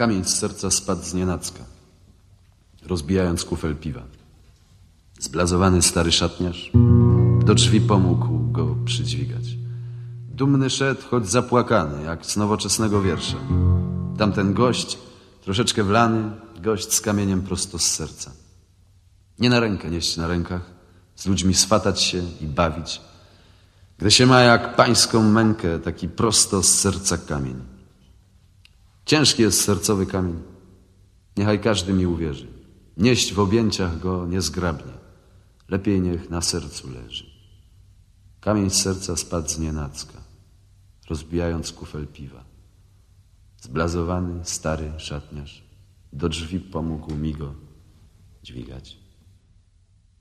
Kamień z serca spadł z nienacka, rozbijając kufel piwa. Zblazowany stary szatniarz do drzwi pomógł go przydźwigać. Dumny szedł, choć zapłakany, jak z nowoczesnego wiersza. Tamten gość, troszeczkę wlany, gość z kamieniem prosto z serca. Nie na rękę nieść na rękach, z ludźmi swatać się i bawić, gdy się ma jak pańską mękę taki prosto z serca kamień. Ciężki jest sercowy kamień, niechaj każdy mi uwierzy. Nieść w objęciach go niezgrabnie, lepiej niech na sercu leży. Kamień z serca spadł z nienacka, rozbijając kufel piwa. Zblazowany, stary szatniarz do drzwi pomógł mi go dźwigać.